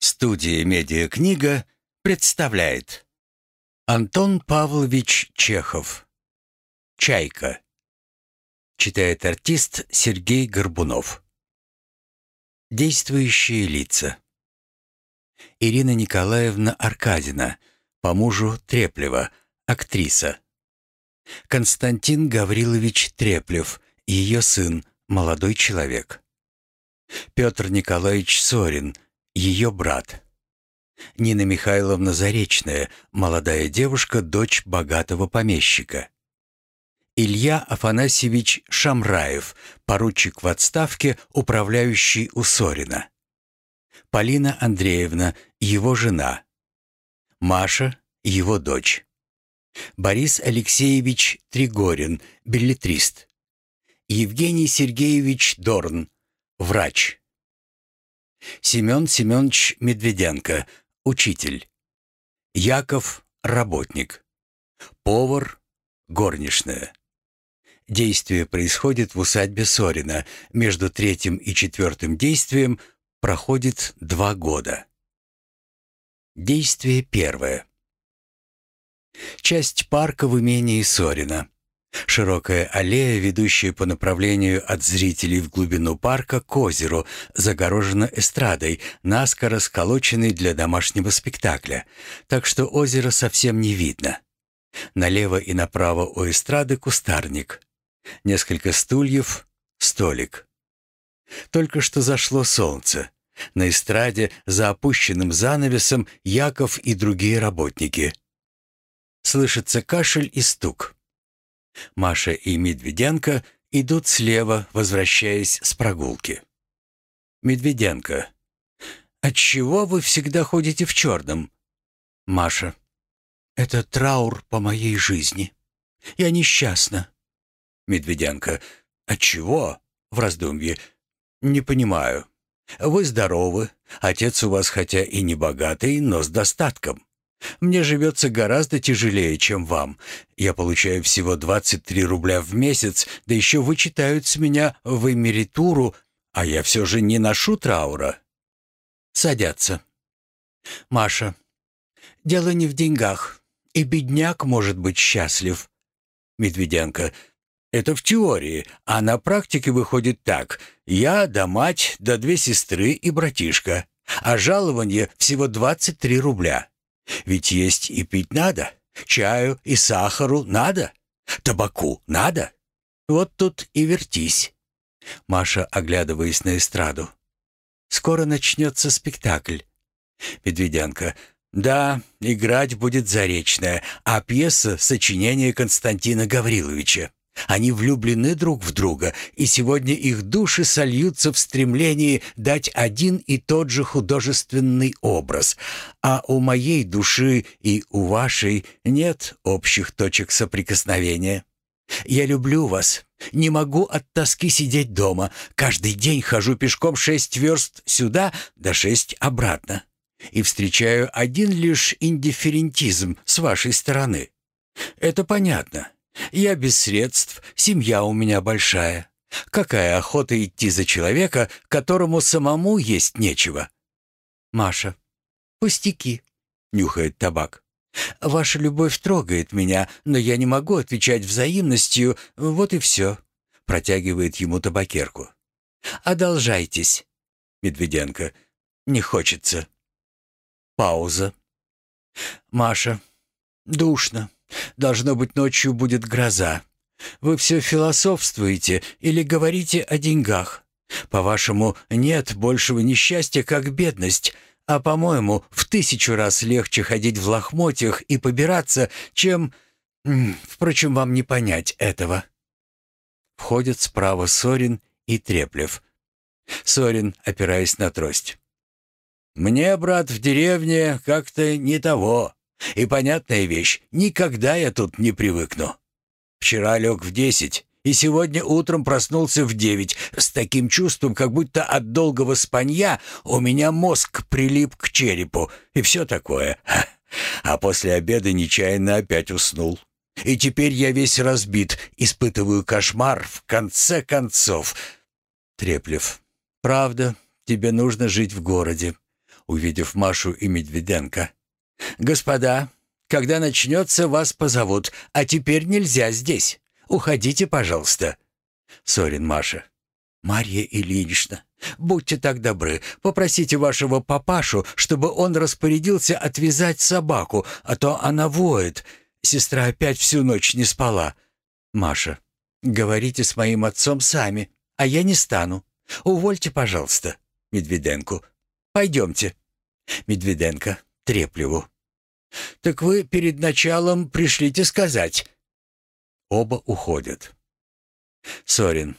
Студия «Медиакнига» представляет. Антон Павлович Чехов. «Чайка» Читает артист Сергей Горбунов. Действующие лица Ирина Николаевна Аркадина, по мужу Треплева, актриса. Константин Гаврилович Треплев, ее сын, молодой человек. Петр Николаевич Сорин – ее брат. Нина Михайловна Заречная, молодая девушка, дочь богатого помещика. Илья Афанасьевич Шамраев, поручик в отставке, управляющий у Сорина. Полина Андреевна, его жена. Маша, его дочь. Борис Алексеевич Тригорин, билетрист. Евгений Сергеевич Дорн, врач. Семен Семенович Медведенко, учитель. Яков, работник. Повар, горничная. Действие происходит в усадьбе Сорина. Между третьим и четвертым действием проходит два года. Действие первое. Часть парка в имении Сорина. Широкая аллея, ведущая по направлению от зрителей в глубину парка к озеру, загорожена эстрадой, наскоро сколоченной для домашнего спектакля, так что озеро совсем не видно. Налево и направо у эстрады кустарник. Несколько стульев, столик. Только что зашло солнце. На эстраде, за опущенным занавесом, Яков и другие работники. Слышится кашель и стук. Маша и Медведенко идут слева, возвращаясь с прогулки. Медведенко. «Отчего вы всегда ходите в черном?» Маша. «Это траур по моей жизни. Я несчастна». Медведенко. «Отчего?» В раздумье. «Не понимаю. Вы здоровы. Отец у вас хотя и не богатый, но с достатком. Мне живется гораздо тяжелее, чем вам. Я получаю всего 23 рубля в месяц, да еще вычитают с меня в эмеритуру, а я все же не ношу траура. Садятся. Маша. Дело не в деньгах. И бедняк может быть счастлив. Медведенко. Это в теории, а на практике выходит так. Я да мать, да две сестры и братишка. А жалование всего 23 рубля. Ведь есть и пить надо, чаю и сахару надо, табаку надо. Вот тут и вертись. Маша, оглядываясь на эстраду. Скоро начнется спектакль. Медведянка. Да, играть будет Заречная, а пьеса — сочинение Константина Гавриловича. Они влюблены друг в друга, и сегодня их души сольются в стремлении дать один и тот же художественный образ, а у моей души и у вашей нет общих точек соприкосновения. Я люблю вас. Не могу от тоски сидеть дома. Каждый день хожу пешком шесть верст сюда, да шесть обратно. И встречаю один лишь индифферентизм с вашей стороны. Это понятно. Я без средств, семья у меня большая. Какая охота идти за человека, которому самому есть нечего? Маша. Пустяки. Нюхает табак. Ваша любовь трогает меня, но я не могу отвечать взаимностью, вот и все. Протягивает ему табакерку. Одолжайтесь. Медведенко. Не хочется. Пауза. Маша. Душно. Должно быть, ночью будет гроза. Вы все философствуете или говорите о деньгах. По-вашему, нет большего несчастья, как бедность, а, по-моему, в тысячу раз легче ходить в лохмотьях и побираться, чем... Впрочем, вам не понять этого. Входят справа Сорин и Треплев. Сорин, опираясь на трость. «Мне, брат, в деревне как-то не того. И понятная вещь, никогда я тут не привыкну. Вчера лег в десять, и сегодня утром проснулся в девять с таким чувством, как будто от долгого спанья у меня мозг прилип к черепу и все такое. А после обеда нечаянно опять уснул. И теперь я весь разбит, испытываю кошмар в конце концов. Треплев. Правда, тебе нужно жить в городе. увидев Машу и Медведенко. «Господа, когда начнется, вас позовут, а теперь нельзя здесь. Уходите, пожалуйста». Сорин Маша. «Марья Ильинична, будьте так добры, попросите вашего папашу, чтобы он распорядился отвязать собаку, а то она воет. Сестра опять всю ночь не спала». Маша. «Говорите с моим отцом сами, а я не стану. Увольте, пожалуйста». Медведенку. «Пойдемте». Медведенко. Треплеву. «Так вы перед началом пришлите сказать». Оба уходят. Сорин.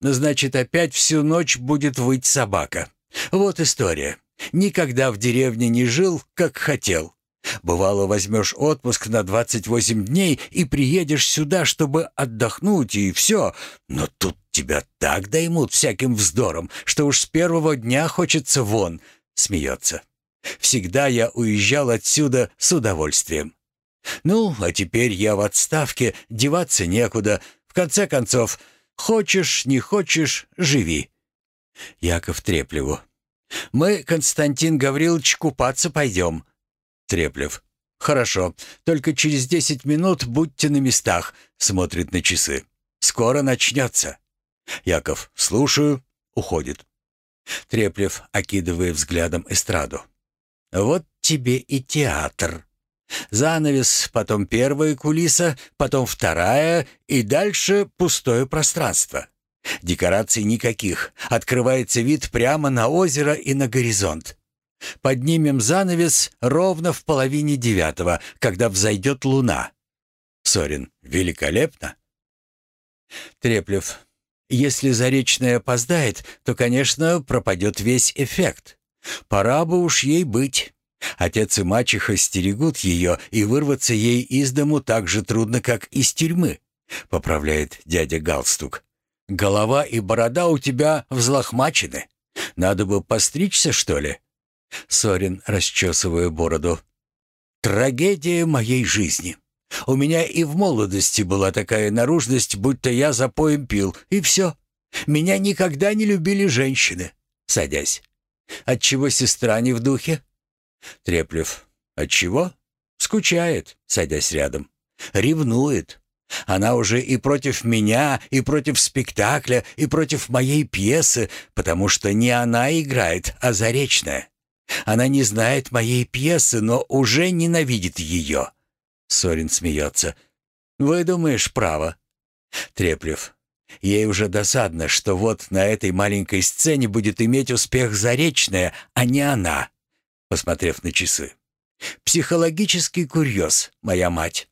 Значит, опять всю ночь будет выть собака. Вот история. Никогда в деревне не жил, как хотел. Бывало, возьмешь отпуск на 28 дней и приедешь сюда, чтобы отдохнуть, и все. Но тут тебя так даймут всяким вздором, что уж с первого дня хочется вон, смеется. Всегда я уезжал отсюда с удовольствием. Ну, а теперь я в отставке, деваться некуда. В конце концов, Хочешь, не хочешь, живи. Яков Треплеву. Мы, Константин Гаврилович, купаться пойдем. Треплев. Хорошо, только через десять минут будьте на местах, смотрит на часы. Скоро начнется. Яков. Слушаю. Уходит. Треплев, окидывая взглядом эстраду. Вот тебе и театр. Занавес, потом первая кулиса, потом вторая и дальше пустое пространство. Декораций никаких. Открывается вид прямо на озеро и на горизонт. Поднимем занавес ровно в половине девятого, когда взойдет луна. Сорин. Великолепно. Треплев. Если Заречная опоздает, то, конечно, пропадет весь эффект. Пора бы уж ей быть. Отец и мачеха стерегут ее, и вырваться ей из дому так же трудно, как из тюрьмы», — поправляет дядя Галстук. «Голова и борода у тебя взлохмачены. Надо бы постричься, что ли?» Сорин, расчесывая бороду. «Трагедия моей жизни. У меня и в молодости была такая наружность, будто я за поем пил, и все. Меня никогда не любили женщины». Садясь. «Отчего сестра не в духе?» Треплев. Отчего? Скучает, садясь рядом. Ревнует. Она уже и против меня, и против спектакля, и против моей пьесы, потому что не она играет, а Заречная. Она не знает моей пьесы, но уже ненавидит ее. Сорин смеется. Вы думаешь, право. Треплев. Ей уже досадно, что вот на этой маленькой сцене будет иметь успех Заречная, а не она посмотрев на часы. «Психологический курьез, моя мать.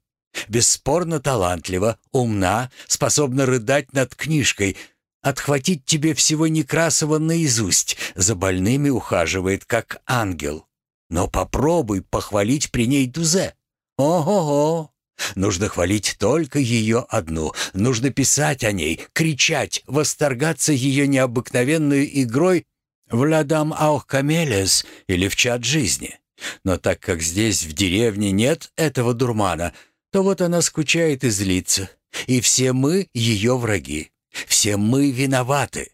Бесспорно талантлива, умна, способна рыдать над книжкой, отхватить тебе всего Некрасова наизусть, за больными ухаживает, как ангел. Но попробуй похвалить при ней Дузе. Ого-го! Нужно хвалить только ее одну. Нужно писать о ней, кричать, восторгаться ее необыкновенной игрой в «Ладам аух камелес» или в «Чат жизни». Но так как здесь, в деревне, нет этого дурмана, то вот она скучает и злится. И все мы ее враги. Все мы виноваты.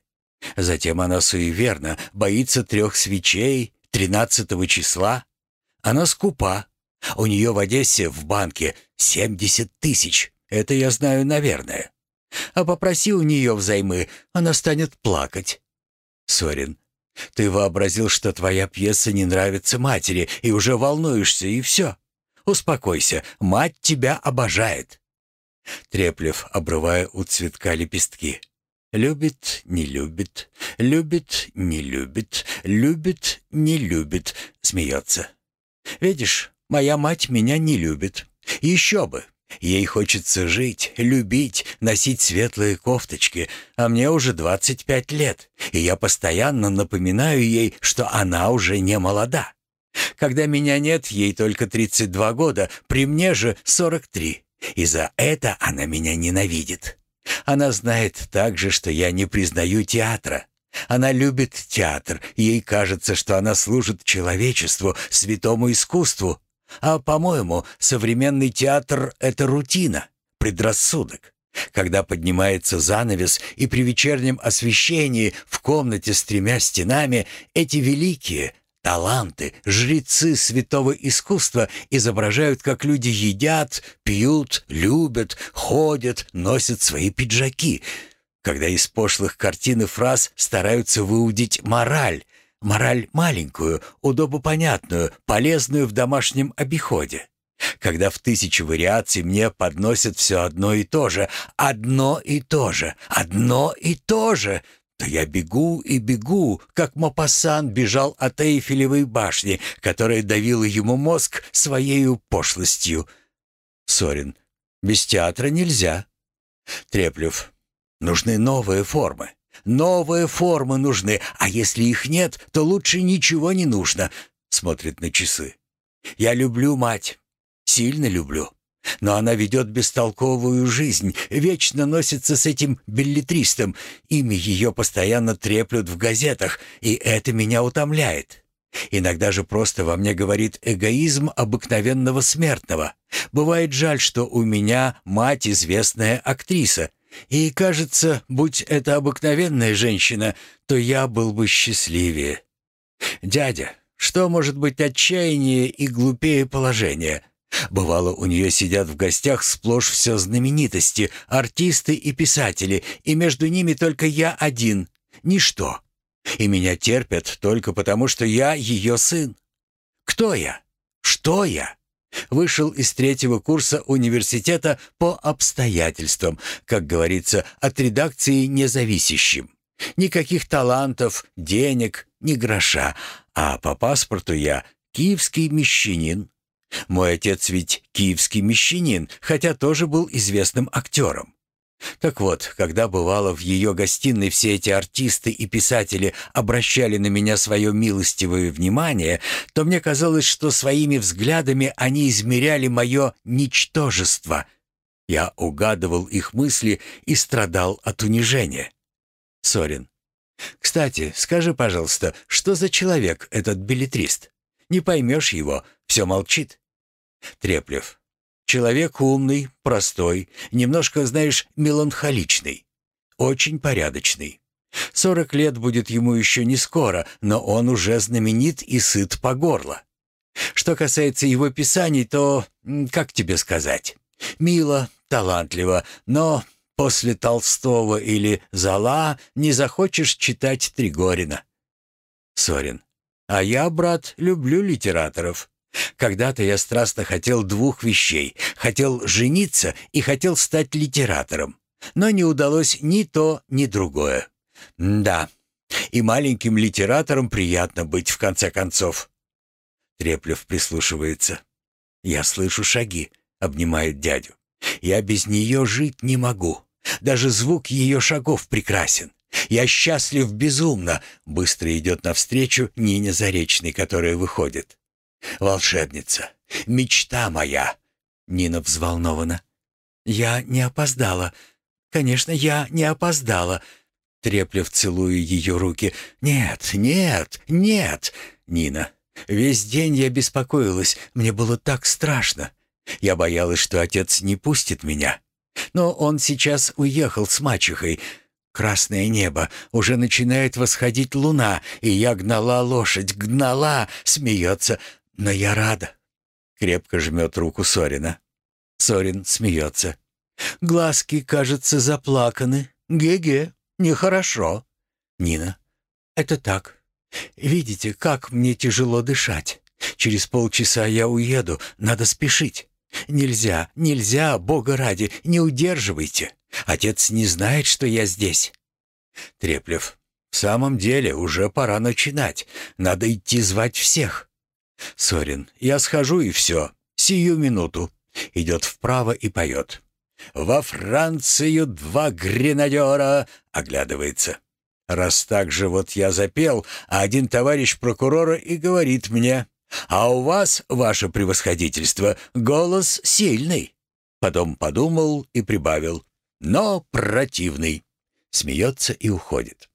Затем она суеверна, боится трех свечей, тринадцатого числа. Она скупа. У нее в Одессе в банке семьдесят тысяч. Это я знаю, наверное. А попроси у нее взаймы, она станет плакать. Сорин. Ты вообразил, что твоя пьеса не нравится матери, и уже волнуешься, и все. Успокойся, мать тебя обожает. Треплев, обрывая у цветка лепестки. Любит, не любит, любит, не любит, любит, не любит, смеется. Видишь, моя мать меня не любит. Еще бы, Ей хочется жить, любить, носить светлые кофточки, а мне уже 25 лет, и я постоянно напоминаю ей, что она уже не молода. Когда меня нет, ей только 32 года, при мне же 43, и за это она меня ненавидит. Она знает также, что я не признаю театра. Она любит театр, ей кажется, что она служит человечеству, святому искусству, а, по-моему, современный театр — это рутина, предрассудок. Когда поднимается занавес, и при вечернем освещении в комнате с тремя стенами эти великие, Таланты, жрецы святого искусства изображают, как люди едят, пьют, любят, ходят, носят свои пиджаки. Когда из пошлых картин и фраз стараются выудить мораль, мораль маленькую, удобопонятную, полезную в домашнем обиходе. Когда в тысячу вариаций мне подносят все одно и то же, одно и то же, одно и то же, то я бегу и бегу, как Мопассан бежал от Эйфелевой башни, которая давила ему мозг своей пошлостью. Сорин. Без театра нельзя. Треплев. Нужны новые формы. Новые формы нужны, а если их нет, то лучше ничего не нужно. Смотрит на часы. Я люблю мать. Сильно люблю. Но она ведет бестолковую жизнь, вечно носится с этим билетристом. Имя ее постоянно треплют в газетах, и это меня утомляет. Иногда же просто во мне говорит эгоизм обыкновенного смертного. Бывает жаль, что у меня мать известная актриса. И кажется, будь это обыкновенная женщина, то я был бы счастливее. Дядя, что может быть отчаяннее и глупее положения? Бывало, у нее сидят в гостях сплошь все знаменитости, артисты и писатели, и между ними только я один, ничто. И меня терпят только потому, что я ее сын. Кто я? Что я? Вышел из третьего курса университета по обстоятельствам, как говорится, от редакции независящим. Никаких талантов, денег, ни гроша, а по паспорту я киевский мещанин, мой отец ведь киевский мещанин, хотя тоже был известным актером. Так вот, когда бывало в ее гостиной все эти артисты и писатели обращали на меня свое милостивое внимание, то мне казалось, что своими взглядами они измеряли мое ничтожество. Я угадывал их мысли и страдал от унижения. Сорин. Кстати, скажи, пожалуйста, что за человек этот билетрист? Не поймешь его, все молчит. Треплев. Человек умный, простой, немножко, знаешь, меланхоличный. Очень порядочный. Сорок лет будет ему еще не скоро, но он уже знаменит и сыт по горло. Что касается его писаний, то, как тебе сказать, мило, талантливо, но после Толстого или Зала не захочешь читать Тригорина. Сорин. А я, брат, люблю литераторов. Когда-то я страстно хотел двух вещей. Хотел жениться и хотел стать литератором. Но не удалось ни то, ни другое. да, и маленьким литератором приятно быть в конце концов. Треплев прислушивается. Я слышу шаги, обнимает дядю. Я без нее жить не могу. Даже звук ее шагов прекрасен. Я счастлив безумно. Быстро идет навстречу Нине Заречной, которая выходит. «Волшебница! Мечта моя!» Нина взволнована. «Я не опоздала. Конечно, я не опоздала». Треплев целуя ее руки. «Нет, нет, нет!» «Нина, весь день я беспокоилась. Мне было так страшно. Я боялась, что отец не пустит меня. Но он сейчас уехал с мачехой. Красное небо, уже начинает восходить луна, и я гнала лошадь, гнала, смеется. Но я рада. Крепко жмет руку Сорина. Сорин смеется. Глазки, кажется, заплаканы. Ге-ге, нехорошо. Нина. Это так. Видите, как мне тяжело дышать. Через полчаса я уеду, надо спешить. Нельзя, нельзя, Бога ради, не удерживайте. Отец не знает, что я здесь. Треплев. В самом деле, уже пора начинать. Надо идти звать всех. Сорин, я схожу и все. Сию минуту. Идет вправо и поет. «Во Францию два гренадера!» Оглядывается. Раз так же вот я запел, а один товарищ прокурора и говорит мне, «А у вас, ваше превосходительство, голос сильный». Потом подумал и прибавил, «но противный». Смеется и уходит.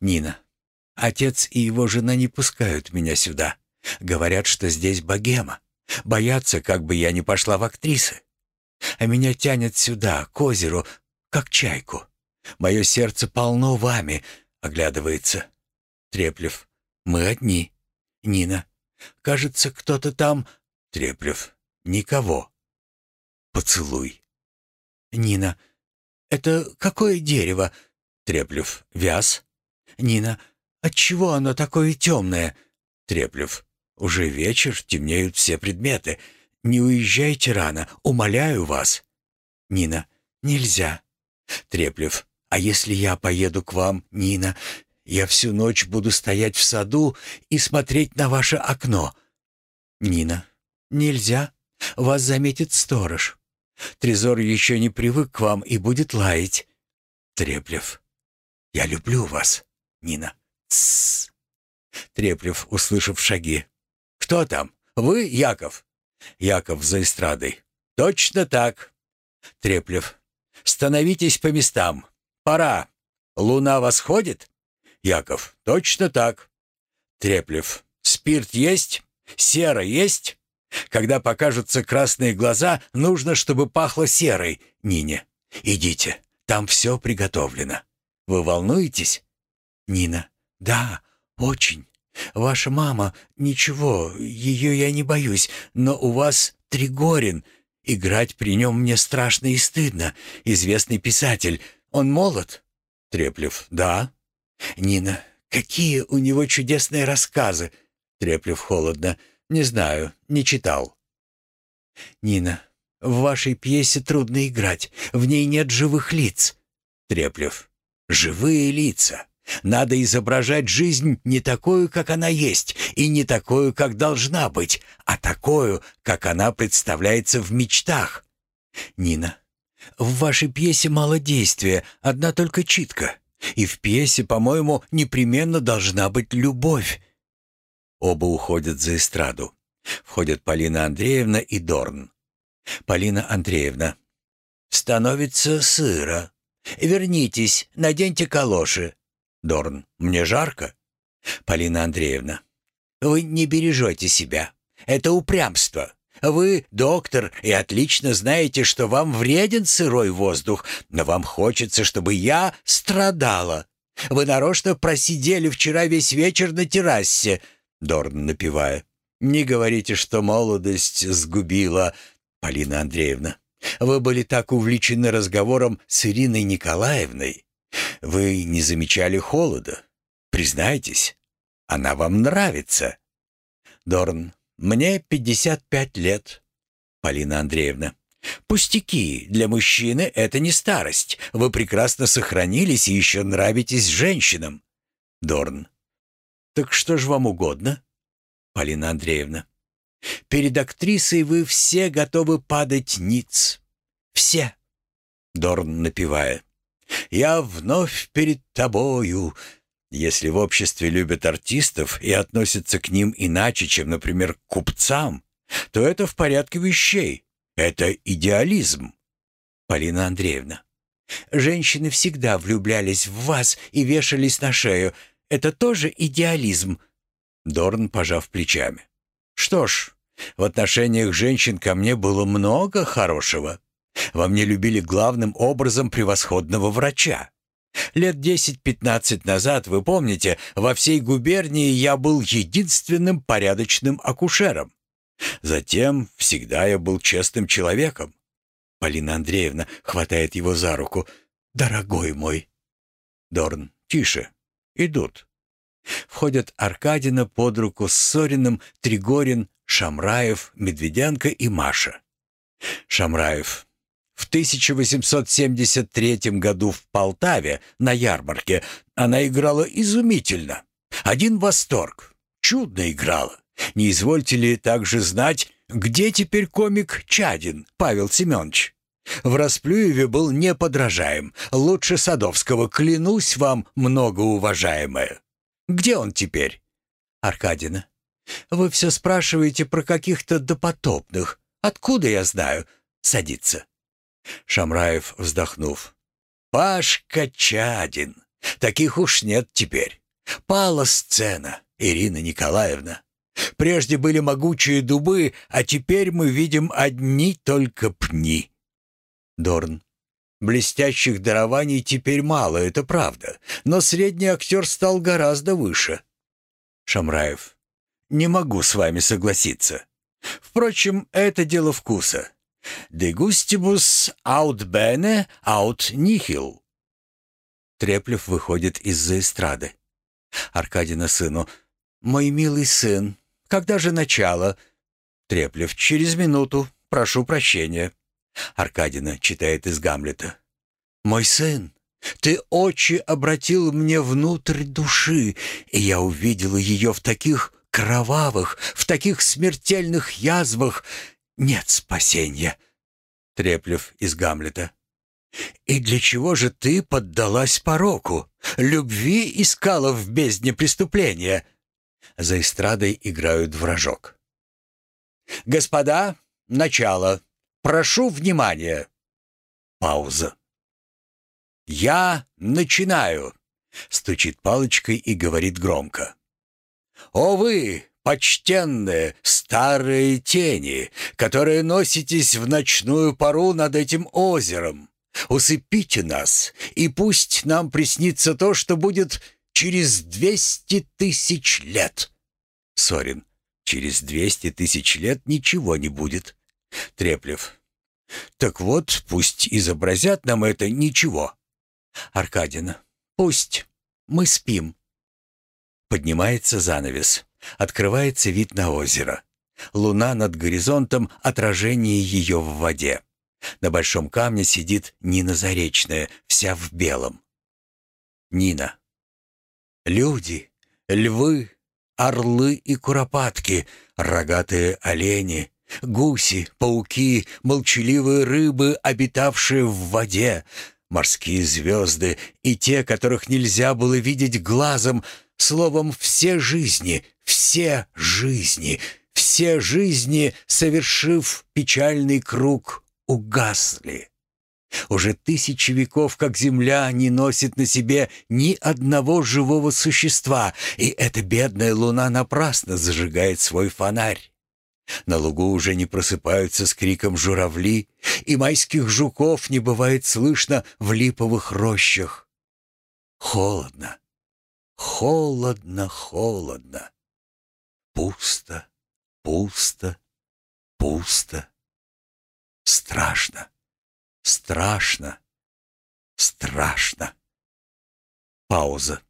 Нина. Отец и его жена не пускают меня сюда. Говорят, что здесь богема. Боятся, как бы я не пошла в актрисы. А меня тянет сюда, к озеру, как чайку. Мое сердце полно вами, оглядывается. Треплев. Мы одни. Нина. Кажется, кто-то там... Треплев. Никого. Поцелуй. Нина. Это какое дерево? Треплев. Вяз. Нина. Отчего оно такое темное? Треплев. Уже вечер, темнеют все предметы. Не уезжайте рано, умоляю вас. Нина. Нельзя. Треплев. А если я поеду к вам, Нина? Я всю ночь буду стоять в саду и смотреть на ваше окно. Нина. Нельзя. Вас заметит сторож. Трезор еще не привык к вам и будет лаять. Треплев. Я люблю вас, Нина. Тссс. Треплев, услышав шаги. «Кто там? Вы, Яков?» Яков за эстрадой. «Точно так». Треплев. «Становитесь по местам. Пора. Луна восходит?» Яков. «Точно так». Треплев. «Спирт есть? Сера есть?» Когда покажутся красные глаза, нужно, чтобы пахло серой, Нине. Идите, там все приготовлено. Вы волнуетесь? Нина. Да, очень. Ваша мама... Ничего, ее я не боюсь, но у вас Тригорин. Играть при нем мне страшно и стыдно. Известный писатель. Он молод? Треплев. Да. Нина. Какие у него чудесные рассказы. Треплев холодно. Не знаю, не читал. Нина. В вашей пьесе трудно играть. В ней нет живых лиц. Треплев. Живые лица. Надо изображать жизнь не такую, как она есть, и не такую, как должна быть, а такую, как она представляется в мечтах. Нина, в вашей пьесе мало действия, одна только читка. И в пьесе, по-моему, непременно должна быть любовь. Оба уходят за эстраду. Входят Полина Андреевна и Дорн. Полина Андреевна. «Становится сыро. Вернитесь, наденьте калоши. Дорн. «Мне жарко». «Полина Андреевна, вы не бережете себя. Это упрямство. Вы доктор и отлично знаете, что вам вреден сырой воздух, но вам хочется, чтобы я страдала. Вы нарочно просидели вчера весь вечер на террасе». Дорн, напевая. «Не говорите, что молодость сгубила, Полина Андреевна. Вы были так увлечены разговором с Ириной Николаевной, вы не замечали холода? Признайтесь, она вам нравится. Дорн, мне 55 лет. Полина Андреевна. Пустяки, для мужчины это не старость. Вы прекрасно сохранились и еще нравитесь женщинам. Дорн. Так что ж вам угодно? Полина Андреевна. Перед актрисой вы все готовы падать ниц. Все. Дорн, напевая. Я вновь перед тобою. Если в обществе любят артистов и относятся к ним иначе, чем, например, к купцам, то это в порядке вещей. Это идеализм. Полина Андреевна. Женщины всегда влюблялись в вас и вешались на шею. Это тоже идеализм. Дорн, пожав плечами. Что ж, в отношениях женщин ко мне было много хорошего. Во мне любили главным образом превосходного врача. Лет 10-15 назад, вы помните, во всей губернии я был единственным порядочным акушером. Затем всегда я был честным человеком. Полина Андреевна хватает его за руку. «Дорогой мой!» Дорн. «Тише. Идут». Входят Аркадина под руку с Сориным, Тригорин, Шамраев, Медведянка и Маша. Шамраев. В 1873 году в Полтаве на ярмарке она играла изумительно. Один восторг. Чудно играла. Не извольте ли также знать, где теперь комик Чадин Павел Семенович? В Расплюеве был неподражаем. Лучше Садовского, клянусь вам, многоуважаемая. Где он теперь? Аркадина. Вы все спрашиваете про каких-то допотопных. Откуда я знаю? Садится. Шамраев, вздохнув. «Пашка Чадин. Таких уж нет теперь. Пала сцена, Ирина Николаевна. Прежде были могучие дубы, а теперь мы видим одни только пни». Дорн. «Блестящих дарований теперь мало, это правда, но средний актер стал гораздо выше». Шамраев. «Не могу с вами согласиться. Впрочем, это дело вкуса. De gustibus aut bene aut nihil». Треплев выходит из-за эстрады. Аркадина сыну. «Мой милый сын, когда же начало?» Треплев. «Через минуту. Прошу прощения». Аркадина читает из Гамлета. «Мой сын, ты очи обратил мне внутрь души, и я увидела ее в таких кровавых, в таких смертельных язвах. Нет спасения». Треплев из Гамлета. «И для чего же ты поддалась пороку? Любви искала в бездне преступления?» За эстрадой играют вражок. «Господа, начало. Прошу внимания». Пауза. «Я начинаю», — стучит палочкой и говорит громко. «О вы, почтенные старые тени, которые носитесь в ночную пору над этим озером, усыпите нас, и пусть нам приснится то, что будет через двести тысяч лет». Сорин. «Через двести тысяч лет ничего не будет». Треплев. «Так вот, пусть изобразят нам это ничего». Аркадина. «Пусть. Мы спим». Поднимается занавес. Открывается вид на озеро. Луна над горизонтом, отражение ее в воде. На большом камне сидит Нина Заречная, вся в белом. Нина. Люди, львы, орлы и куропатки, рогатые олени, гуси, пауки, молчаливые рыбы, обитавшие в воде, морские звезды и те, которых нельзя было видеть глазом, словом, все жизни, все жизни, все жизни, совершив печальный круг, угасли. Уже тысячи веков, как земля, не носит на себе ни одного живого существа, и эта бедная луна напрасно зажигает свой фонарь. На лугу уже не просыпаются с криком журавли, и майских жуков не бывает слышно в липовых рощах. Холодно, холодно, холодно. Пусто, пусто, пусто. Страшно, страшно, страшно. Пауза.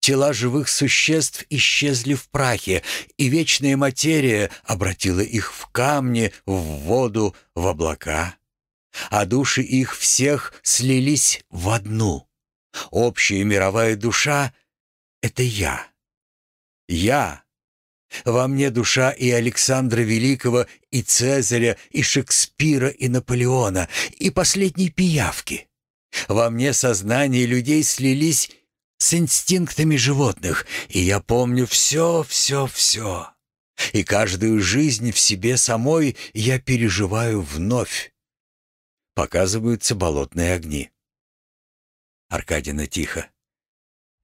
Тела живых существ исчезли в прахе, и вечная материя обратила их в камни, в воду, в облака. А души их всех слились в одну. Общая мировая душа — это я. Я. Во мне душа и Александра Великого, и Цезаря, и Шекспира, и Наполеона, и последней пиявки. Во мне сознание людей слились с инстинктами животных, и я помню все, все, все. И каждую жизнь в себе самой я переживаю вновь. Показываются болотные огни. Аркадина тихо.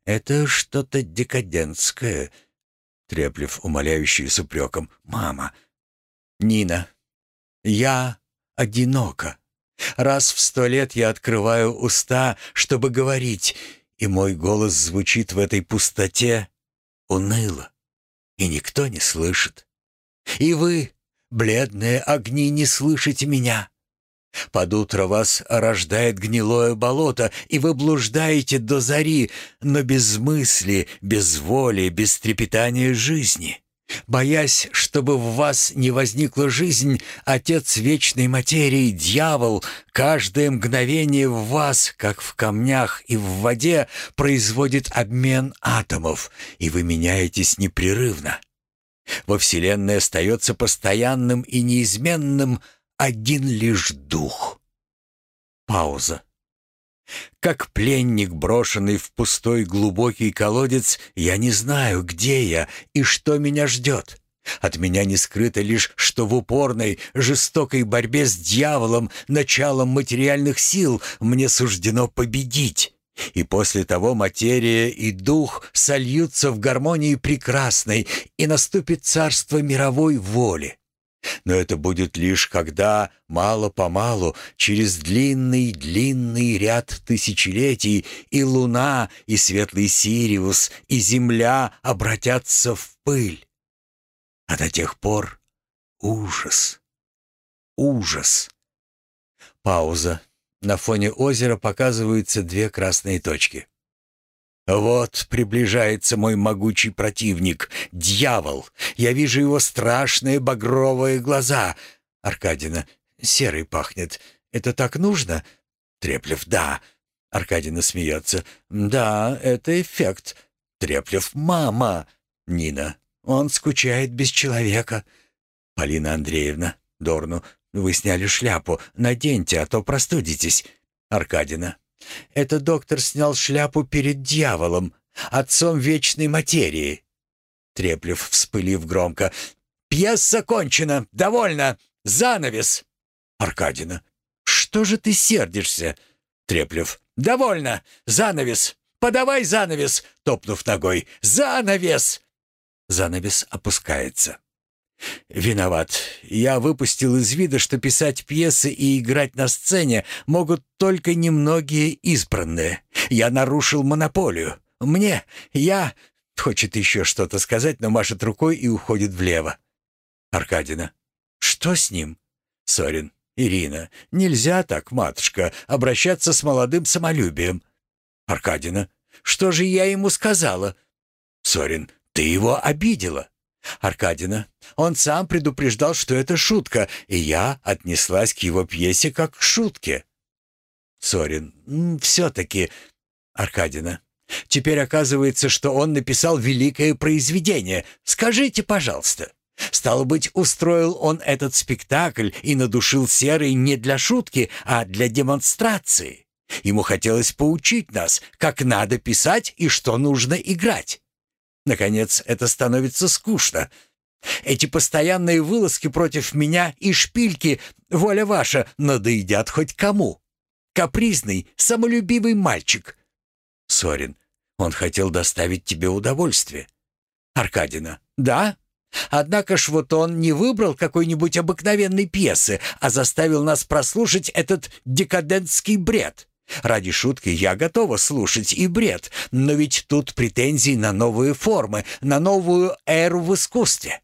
«Это что-то декадентское», — Треплев, умоляющий с упреком. «Мама». «Нина, я одинока. Раз в сто лет я открываю уста, чтобы говорить, и мой голос звучит в этой пустоте уныло, и никто не слышит. И вы, бледные огни, не слышите меня. Под утро вас рождает гнилое болото, и вы блуждаете до зари, но без мысли, без воли, без трепетания жизни. Боясь, чтобы в вас не возникла жизнь, Отец вечной материи, дьявол, каждое мгновение в вас, как в камнях и в воде, производит обмен атомов, и вы меняетесь непрерывно. Во Вселенной остается постоянным и неизменным один лишь дух. Пауза. Как пленник, брошенный в пустой глубокий колодец, я не знаю, где я и что меня ждет. От меня не скрыто лишь, что в упорной, жестокой борьбе с дьяволом, началом материальных сил, мне суждено победить. И после того материя и дух сольются в гармонии прекрасной, и наступит царство мировой воли. Но это будет лишь когда, мало-помалу, через длинный-длинный ряд тысячелетий и луна, и светлый Сириус, и земля обратятся в пыль. А до тех пор ужас, ужас. Пауза. На фоне озера показываются две красные точки. «Вот приближается мой могучий противник, дьявол. Я вижу его страшные багровые глаза. Аркадина, серый пахнет. Это так нужно?» Треплев, «Да». Аркадина смеется. «Да, это эффект». Треплев, «Мама». Нина, «Он скучает без человека». Полина Андреевна, Дорну, «Вы сняли шляпу. Наденьте, а то простудитесь». Аркадина, это доктор снял шляпу перед дьяволом, отцом вечной материи. Треплев, вспылив громко. «Пьеса кончена! Довольно! Занавес!» Аркадина. «Что же ты сердишься?» Треплев. «Довольно! Занавес! Подавай занавес!» Топнув ногой. «Занавес!» Занавес опускается. «Виноват. Я выпустил из вида, что писать пьесы и играть на сцене могут только немногие избранные. Я нарушил монополию. Мне, я...» Хочет еще что-то сказать, но машет рукой и уходит влево. Аркадина. «Что с ним?» Сорин. «Ирина, нельзя так, матушка, обращаться с молодым самолюбием». Аркадина. «Что же я ему сказала?» Сорин. «Ты его обидела». Аркадина. Он сам предупреждал, что это шутка, и я отнеслась к его пьесе как к шутке. Сорин. Все-таки. Аркадина. Теперь оказывается, что он написал великое произведение. Скажите, пожалуйста. Стало быть, устроил он этот спектакль и надушил серый не для шутки, а для демонстрации. Ему хотелось поучить нас, как надо писать и что нужно играть. Наконец, это становится скучно. Эти постоянные вылазки против меня и шпильки, воля ваша, надоедят хоть кому. Капризный, самолюбивый мальчик. Сорин, он хотел доставить тебе удовольствие. Аркадина, да? Однако ж вот он не выбрал какой-нибудь обыкновенной пьесы, а заставил нас прослушать этот декадентский бред. Ради шутки я готова слушать и бред, но ведь тут претензии на новые формы, на новую эру в искусстве.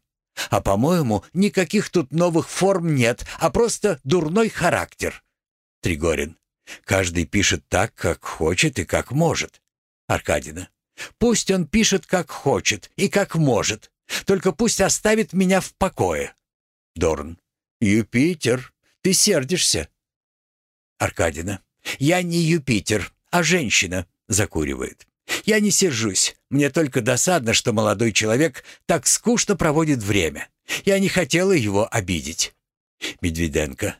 А по-моему, никаких тут новых форм нет, а просто дурной характер. Тригорин. Каждый пишет так, как хочет и как может. Аркадина. Пусть он пишет как хочет и как может. Только пусть оставит меня в покое. Дорн. Юпитер, ты сердишься. Аркадина. «Я не Юпитер, а женщина», — закуривает. «Я не сержусь. Мне только досадно, что молодой человек так скучно проводит время. Я не хотела его обидеть». Медведенко.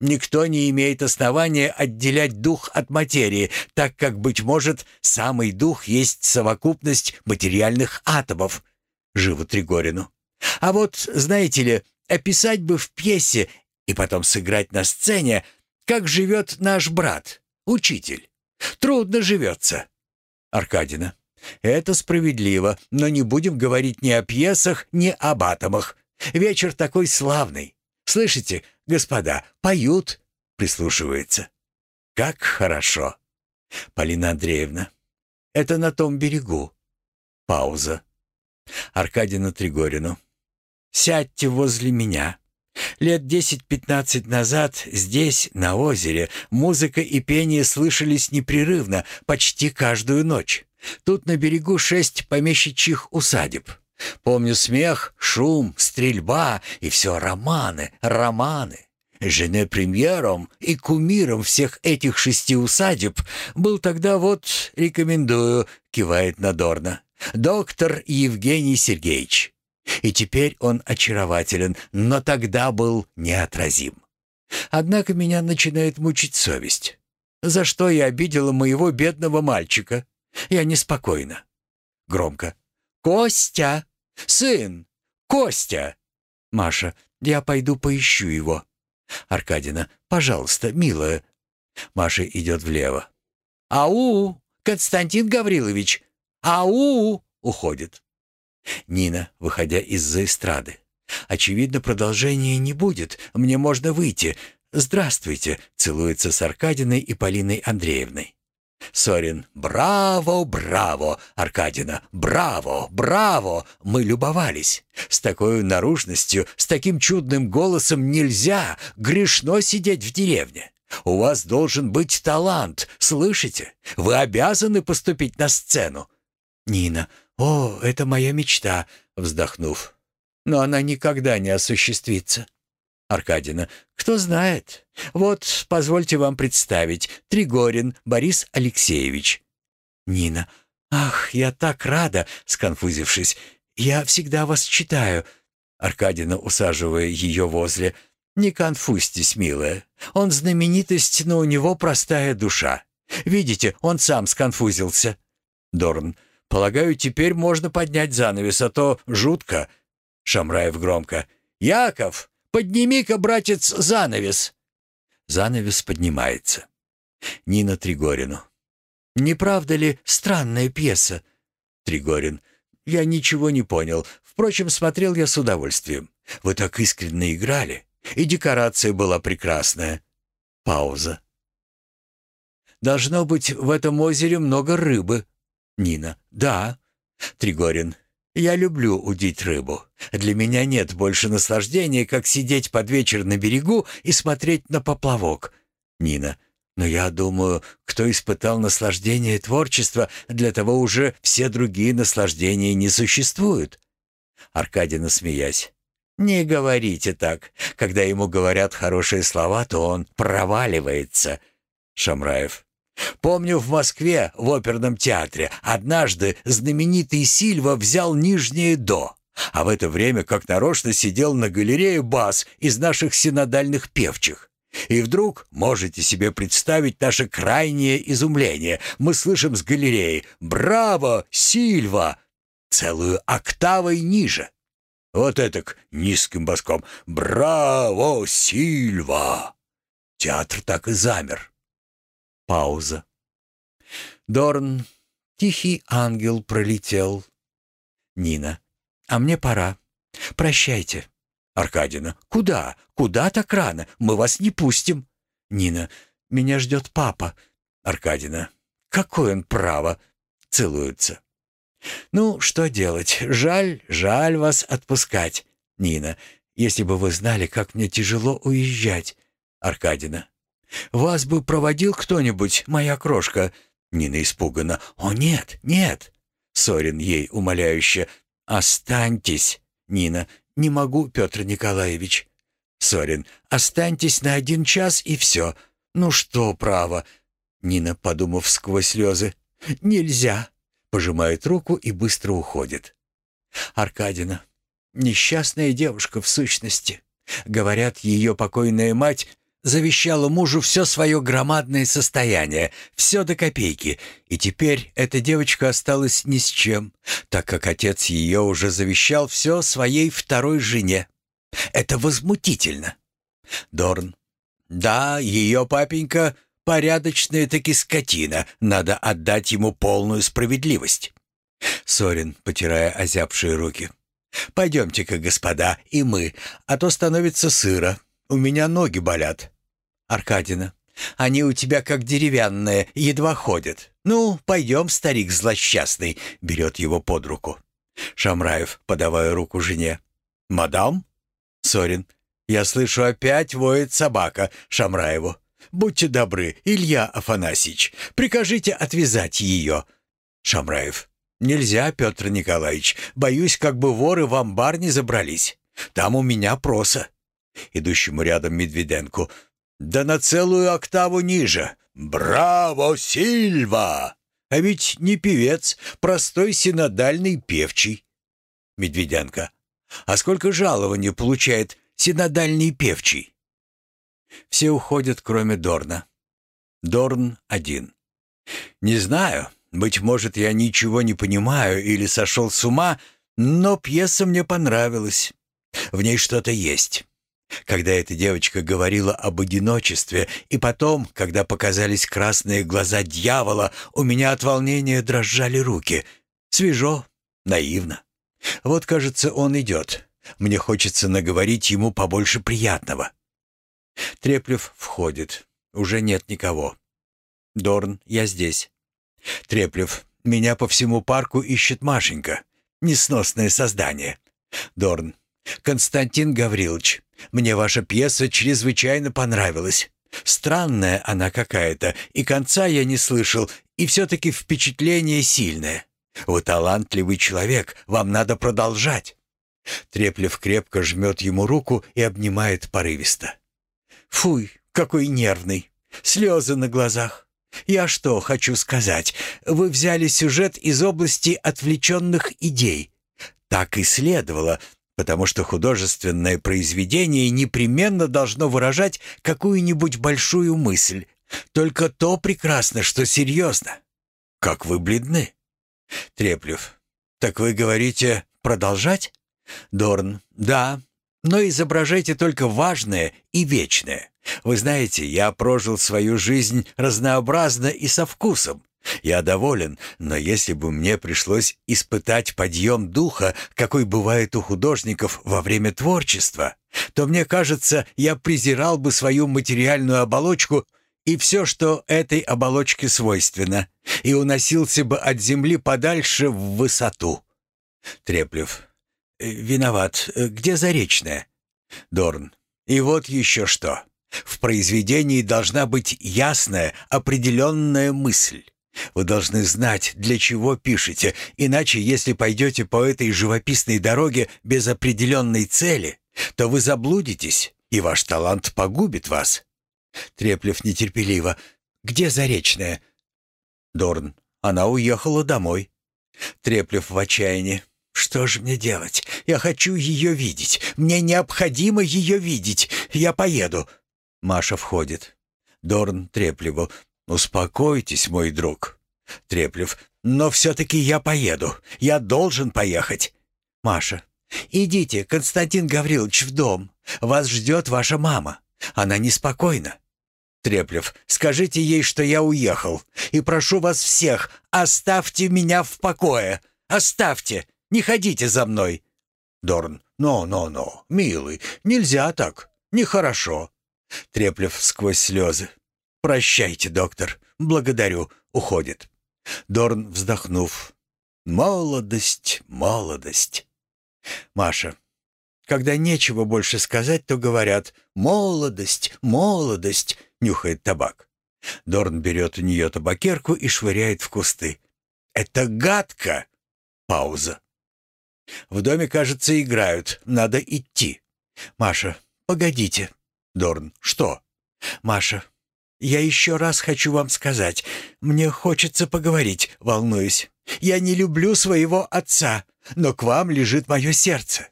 «Никто не имеет основания отделять дух от материи, так как, быть может, самый дух есть совокупность материальных атомов». Живо Тригорину. «А вот, знаете ли, описать бы в пьесе и потом сыграть на сцене как живет наш брат, учитель. Трудно живется. Аркадина. Это справедливо, но не будем говорить ни о пьесах, ни об атомах. Вечер такой славный. Слышите, господа, поют, прислушивается. Как хорошо. Полина Андреевна. Это на том берегу. Пауза. Аркадина Тригорину. Сядьте возле меня. Лет десять-пятнадцать назад здесь, на озере, музыка и пение слышались непрерывно, почти каждую ночь. Тут на берегу шесть помещичьих усадеб. Помню смех, шум, стрельба и все романы, романы. Жене премьером и кумиром всех этих шести усадеб был тогда вот, рекомендую, кивает Надорна, доктор Евгений Сергеевич. И теперь он очарователен, но тогда был неотразим. Однако меня начинает мучить совесть. За что я обидела моего бедного мальчика? Я неспокойна. Громко. «Костя! Сын! Костя!» Маша. «Я пойду поищу его». Аркадина. «Пожалуйста, милая». Маша идет влево. «Ау! Константин Гаврилович! Ау!» Уходит. Нина, выходя из-за эстрады. Очевидно, продолжения не будет. Мне можно выйти. Здравствуйте, целуется с Аркадиной и Полиной Андреевной. Сорин. «Браво, браво! Аркадина. Браво, браво! Мы любовались. С такой наружностью, с таким чудным голосом нельзя, грешно сидеть в деревне. У вас должен быть талант, слышите? Вы обязаны поступить на сцену». Нина. «О, это моя мечта», вздохнув. «Но она никогда не осуществится». Аркадина. «Кто знает. Вот, позвольте вам представить. Тригорин Борис Алексеевич». Нина. «Ах, я так рада!» — сконфузившись. «Я всегда вас читаю». Аркадина, усаживая ее возле. «Не конфузьтесь, милая. Он знаменитость, но у него простая душа. Видите, он сам сконфузился». Дорн. «Полагаю, теперь можно поднять занавес, а то жутко». Шамраев громко. «Яков, подними-ка, братец, занавес». Занавес поднимается. Нина Тригорину. «Не правда ли странная пьеса?» Тригорин. «Я ничего не понял. Впрочем, смотрел я с удовольствием. Вы так искренне играли. И декорация была прекрасная». Пауза. «Должно быть, в этом озере много рыбы». Нина. «Да». Тригорин. «Я люблю удить рыбу. Для меня нет больше наслаждения, как сидеть под вечер на берегу и смотреть на поплавок». Нина. «Но я думаю, кто испытал наслаждение творчества, для того уже все другие наслаждения не существуют». Аркадина, смеясь. «Не говорите так. Когда ему говорят хорошие слова, то он проваливается». Шамраев. «Помню, в Москве, в оперном театре, однажды знаменитый Сильва взял нижнее «до». А в это время, как нарочно, сидел на галерее бас из наших синодальных певчих. И вдруг, можете себе представить наше крайнее изумление, мы слышим с галереи «Браво, Сильва!» целую октавой ниже. Вот этак низким баском «Браво, Сильва!» Театр так и замер. Пауза. Дорн. Тихий ангел пролетел. Нина. А мне пора. Прощайте. Аркадина. Куда? Куда так рано? Мы вас не пустим. Нина. Меня ждет папа. Аркадина. Какой он право? Целуются. «Ну, что делать? Жаль, жаль вас отпускать. Нина, если бы вы знали, как мне тяжело уезжать. Аркадина. Вас бы проводил кто-нибудь, моя крошка. Нина испугана. О, нет, нет. Сорин ей умоляюще. Останьтесь. Нина. Не могу, Петр Николаевич. Сорин. Останьтесь на один час и все. Ну что, право. Нина, подумав сквозь слезы. Нельзя пожимает руку и быстро уходит. Аркадина. Несчастная девушка в сущности. Говорят, ее покойная мать завещала мужу все свое громадное состояние, все до копейки, и теперь эта девочка осталась ни с чем, так как отец ее уже завещал все своей второй жене. Это возмутительно. Дорн. Да, ее папенька Порядочная таки скотина, надо отдать ему полную справедливость. Сорин, потирая озябшие руки. «Пойдемте-ка, господа, и мы, а то становится сыро. У меня ноги болят». Аркадина. «Они у тебя как деревянные, едва ходят. Ну, пойдем, старик злосчастный», — берет его под руку. Шамраев, подавая руку жене. «Мадам?» Сорин. «Я слышу, опять воет собака Шамраеву. Будьте добры, Илья Афанасьевич, прикажите отвязать ее». Шамраев. «Нельзя, Петр Николаевич. Боюсь, как бы воры в амбар не забрались. Там у меня проса». Идущему рядом Медведенку. «Да на целую октаву ниже. Браво, Сильва!» А ведь не певец, простой синодальный певчий. Медведенко. А сколько жалования получает синодальный певчий? Все уходят, кроме Дорна. Дорн один. Не знаю, быть может, я ничего не понимаю или сошел с ума, но пьеса мне понравилась. В ней что-то есть. Когда эта девочка говорила об одиночестве, и потом, когда показались красные глаза дьявола, у меня от волнения дрожали руки. Свежо, наивно. Вот, кажется, он идет. Мне хочется наговорить ему побольше приятного. Треплев входит. Уже нет никого. Дорн, я здесь. Треплев, меня по всему парку ищет Машенька. Несносное создание. Дорн, Константин Гаврилович, мне ваша пьеса чрезвычайно понравилась. Странная она какая-то, и конца я не слышал, и все-таки впечатление сильное. Вы талантливый человек, вам надо продолжать». Треплев крепко жмет ему руку и обнимает порывисто. «Фуй, какой нервный! Слезы на глазах! Я что хочу сказать? Вы взяли сюжет из области отвлеченных идей. Так и следовало, потому что художественное произведение непременно должно выражать какую-нибудь большую мысль. Только то прекрасно, что серьезно. Как вы бледны. Треплев. Так вы говорите продолжать? Дорн. Да, но изображайте только важное и вечное. Вы знаете, я прожил свою жизнь разнообразно и со вкусом. Я доволен, но если бы мне пришлось испытать подъем духа, какой бывает у художников во время творчества, то, мне кажется, я презирал бы свою материальную оболочку и все, что этой оболочке свойственно, и уносился бы от земли подальше в высоту. Треплев. «Э, «Виноват. Где Заречная?» Дорн. «И вот еще что. В произведении должна быть ясная, определенная мысль. Вы должны знать, для чего пишете, иначе, если пойдете по этой живописной дороге без определенной цели, то вы заблудитесь, и ваш талант погубит вас. Треплев нетерпеливо. «Где Заречная?» Дорн. «Она уехала домой». Треплев в отчаянии. «Что же мне делать? Я хочу ее видеть. Мне необходимо ее видеть. Я поеду». Маша входит. Дорн Треплеву. «Успокойтесь, мой друг». Треплев. «Но все-таки я поеду. Я должен поехать». Маша. «Идите, Константин Гаврилович, в дом. Вас ждет ваша мама. Она неспокойна». Треплев. «Скажите ей, что я уехал. И прошу вас всех, оставьте меня в покое. Оставьте. Не ходите за мной». Дорн. «Но-но-но, милый, нельзя так. Нехорошо». Треплев сквозь слезы. «Прощайте, доктор. Благодарю». Уходит. Дорн, вздохнув. «Молодость, молодость». Маша. Когда нечего больше сказать, то говорят «молодость, молодость», нюхает табак. Дорн берет у нее табакерку и швыряет в кусты. «Это гадко!» Пауза. В доме, кажется, играют. Надо идти. Маша. «Погодите». Дорн. «Что?» Маша. «Я еще раз хочу вам сказать. Мне хочется поговорить, волнуюсь. Я не люблю своего отца, но к вам лежит мое сердце.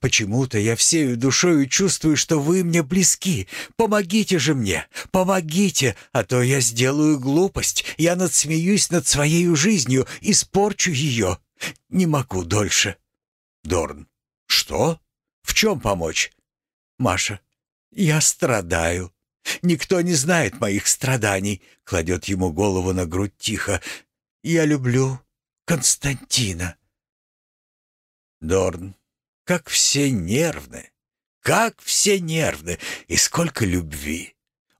Почему-то я всею душою чувствую, что вы мне близки. Помогите же мне, помогите, а то я сделаю глупость. Я надсмеюсь над своей жизнью, испорчу ее. Не могу дольше». Дорн. «Что? В чем помочь?» Маша. «Я страдаю. Никто не знает моих страданий», — кладет ему голову на грудь тихо. «Я люблю Константина». Дорн, как все нервны, как все нервны, и сколько любви.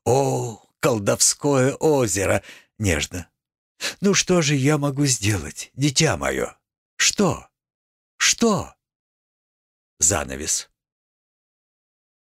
О, колдовское озеро, нежно. Ну что же я могу сделать, дитя мое? Что? Что? Занавес.